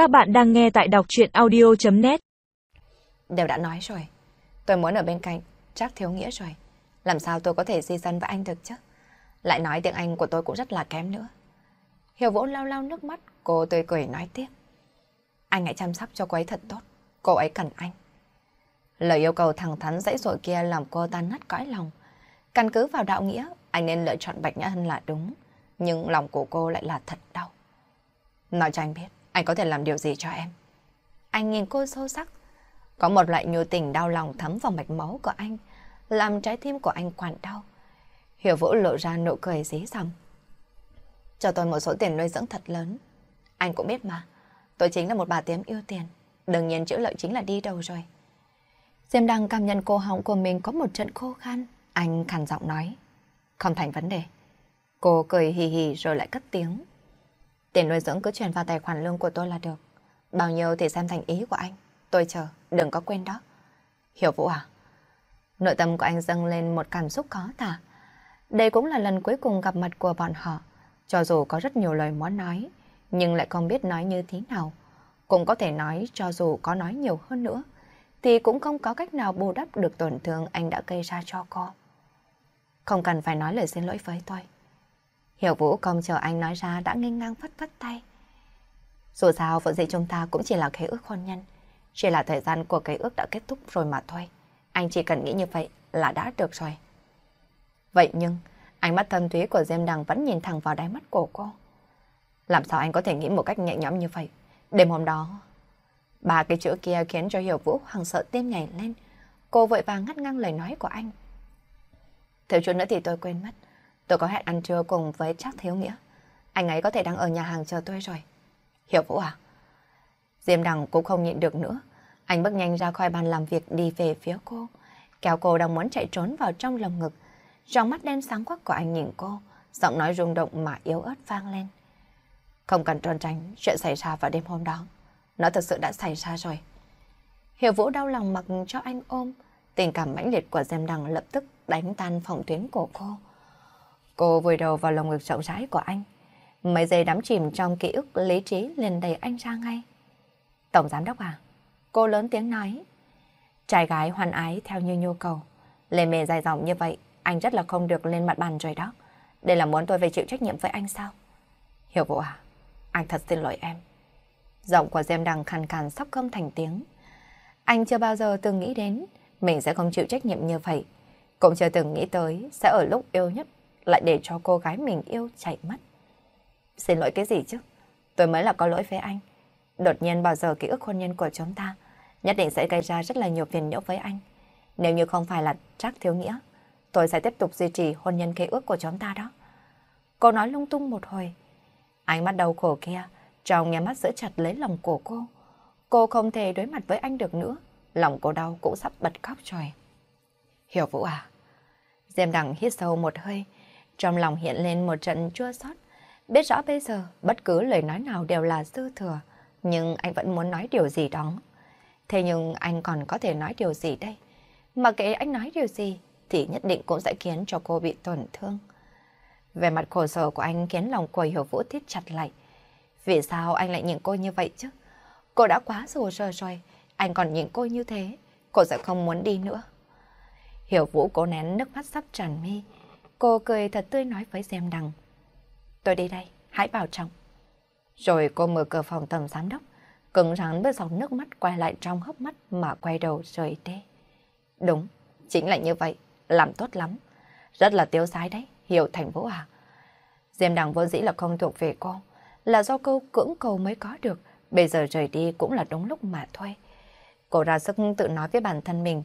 Các bạn đang nghe tại đọc chuyện audio.net Đều đã nói rồi. Tôi muốn ở bên cạnh, chắc thiếu nghĩa rồi. Làm sao tôi có thể di dân với anh được chứ? Lại nói tiếng Anh của tôi cũng rất là kém nữa. Hiểu Vũ lau lau nước mắt, cô tươi cười nói tiếp. Anh hãy chăm sóc cho cô ấy thật tốt, cô ấy cần anh. Lời yêu cầu thẳng thắn dãy dội kia làm cô tan nát cõi lòng. Căn cứ vào đạo nghĩa, anh nên lựa chọn Bạch Nhã Hân là đúng. Nhưng lòng của cô lại là thật đau. Nói cho anh biết, anh có thể làm điều gì cho em. Anh nhìn cô sâu sắc. Có một loại nhu tình đau lòng thấm vào mạch máu của anh, làm trái tim của anh quặn đau. Hiểu Vũ lộ ra nụ cười dí dầm. Cho tôi một số tiền nuôi dưỡng thật lớn. Anh cũng biết mà, tôi chính là một bà tiếm yêu tiền. Đương nhiên chữ lợi chính là đi đâu rồi. Diêm đang cảm nhận cô họng của mình có một trận khô khan. Anh khàn giọng nói. Không thành vấn đề. Cô cười hì hì rồi lại cất tiếng. Tiền nuôi dưỡng cứ chuyển vào tài khoản lương của tôi là được. Bao nhiêu thì xem thành ý của anh. Tôi chờ, đừng có quên đó. Hiểu Vũ à? Nội tâm của anh dâng lên một cảm xúc khó tả. Đây cũng là lần cuối cùng gặp mặt của bọn họ. Cho dù có rất nhiều lời muốn nói, nhưng lại không biết nói như thế nào. Cũng có thể nói cho dù có nói nhiều hơn nữa, thì cũng không có cách nào bù đắp được tổn thương anh đã gây ra cho cô. Không cần phải nói lời xin lỗi với tôi. Hiểu Vũ không chờ anh nói ra đã nghênh ngang phất phất tay. Dù sao vợ dĩ chúng ta cũng chỉ là cái ước hôn nhân. Chỉ là thời gian của cái ước đã kết thúc rồi mà thôi. Anh chỉ cần nghĩ như vậy là đã được rồi. Vậy nhưng, ánh mắt thâm thúy của Diêm Đằng vẫn nhìn thẳng vào đáy mắt của cô. Làm sao anh có thể nghĩ một cách nhẹ nhõm như vậy? Đêm hôm đó, ba cái chữ kia khiến cho Hiểu Vũ hằng sợ tim nhảy lên. Cô vội vàng ngắt ngang lời nói của anh. Thiếu chút nữa thì tôi quên mất. Tôi có hẹn ăn trưa cùng với Trác Thiếu Nghĩa. Anh ấy có thể đang ở nhà hàng chờ tôi rồi. Hiểu Vũ à? Diêm Đằng cũng không nhịn được nữa. Anh bước nhanh ra khỏi bàn làm việc đi về phía cô. Kéo cô đang muốn chạy trốn vào trong lồng ngực. Trong mắt đen sáng quắc của anh nhìn cô. Giọng nói rung động mà yếu ớt vang lên. Không cần trốn tránh, chuyện xảy ra vào đêm hôm đó. Nó thực sự đã xảy ra rồi. Hiểu Vũ đau lòng mặc cho anh ôm. Tình cảm mãnh liệt của Diêm Đằng lập tức đánh tan phòng tuyến của cô. Cô vùi đầu vào lồng ngực rộng rãi của anh. Mấy giây đắm chìm trong ký ức lý trí liền đẩy anh ra ngay. Tổng giám đốc à? Cô lớn tiếng nói. Trai gái hoàn ái theo như nhu cầu. Lề mề dài dòng như vậy, anh rất là không được lên mặt bàn rồi đó. Đây là muốn tôi phải chịu trách nhiệm với anh sao? Hiểu vụ à? Anh thật xin lỗi em. Giọng của Diêm Đằng khàn khàn sắp không thành tiếng. Anh chưa bao giờ từng nghĩ đến mình sẽ không chịu trách nhiệm như vậy. Cũng chưa từng nghĩ tới sẽ ở lúc yêu nhất lại để cho cô gái mình yêu chạy mất. Xin lỗi cái gì chứ? Tôi mới là có lỗi với anh. Đột nhiên bao giờ ký ức hôn nhân của chúng ta nhất định sẽ gây ra rất là nhiều phiền nhiễu với anh. Nếu như không phải là trác thiếu nghĩa, tôi sẽ tiếp tục duy trì hôn nhân ký ước của chúng ta đó. Cô nói lung tung một hồi. Ánh mắt đau khổ kia, trong nhà mắt giữ chặt lấy lòng của cô. Cô không thể đối mặt với anh được nữa. Lòng cô đau cũng sắp bật khóc rồi. Hiểu Vũ à? Diêm đằng hít sâu một hơi, trong lòng hiện lên một trận chua xót. Biết rõ bây giờ bất cứ lời nói nào đều là dư thừa, nhưng anh vẫn muốn nói điều gì đó. Thế nhưng anh còn có thể nói điều gì đây? Mà kể anh nói điều gì thì nhất định cũng sẽ khiến cho cô bị tổn thương. Về mặt khổ sở của anh khiến lòng của Hiểu Vũ thiết chặt lại. Vì sao anh lại nhìn cô như vậy chứ? Cô đã quá rồ sơ rồi, anh còn nhìn cô như thế, cô sẽ không muốn đi nữa. Hiểu Vũ cố nén nước mắt sắp tràn mi. Cô cười thật tươi nói với Diêm Đằng. Tôi đi đây, hãy vào trong. Rồi cô mở cửa phòng tầm giám đốc, cứng rắn với dòng nước mắt quay lại trong hốc mắt mà quay đầu rời đi. Đúng, chính là như vậy, làm tốt lắm. Rất là tiêu sái đấy, hiểu thành vũ à. Diêm Đằng vốn dĩ là không thuộc về cô, là do câu cưỡng cầu mới có được, bây giờ rời đi cũng là đúng lúc mà thôi. Cô ra sức tự nói với bản thân mình,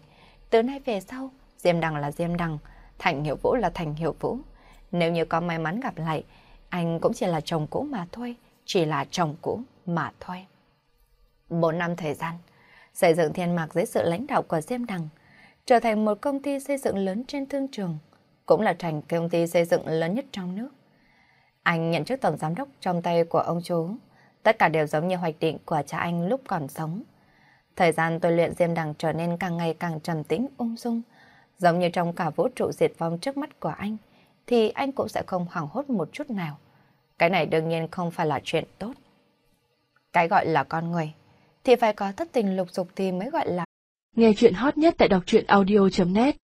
từ nay về sau, Diêm Đằng là Diêm Đằng, Thành Hiệu Vũ là Thành Hiệu Vũ. Nếu như có may mắn gặp lại, anh cũng chỉ là chồng cũ mà thôi, chỉ là chồng cũ mà thôi. Bốn năm thời gian, xây dựng thiên mạc dưới sự lãnh đạo của Diêm Đằng, trở thành một công ty xây dựng lớn trên thương trường, cũng là thành công ty xây dựng lớn nhất trong nước. Anh nhận chức tổng giám đốc trong tay của ông chú, tất cả đều giống như hoạch định của cha anh lúc còn sống. Thời gian tôi luyện Diêm Đằng trở nên càng ngày càng trầm tĩnh ung dung, giống như trong cả vũ trụ diệt vong trước mắt của anh, thì anh cũng sẽ không hoảng hốt một chút nào. Cái này đương nhiên không phải là chuyện tốt. Cái gọi là con người, thì phải có thất tình lục dục thì mới gọi là... Nghe chuyện hot nhất tại đọc truyện audio.net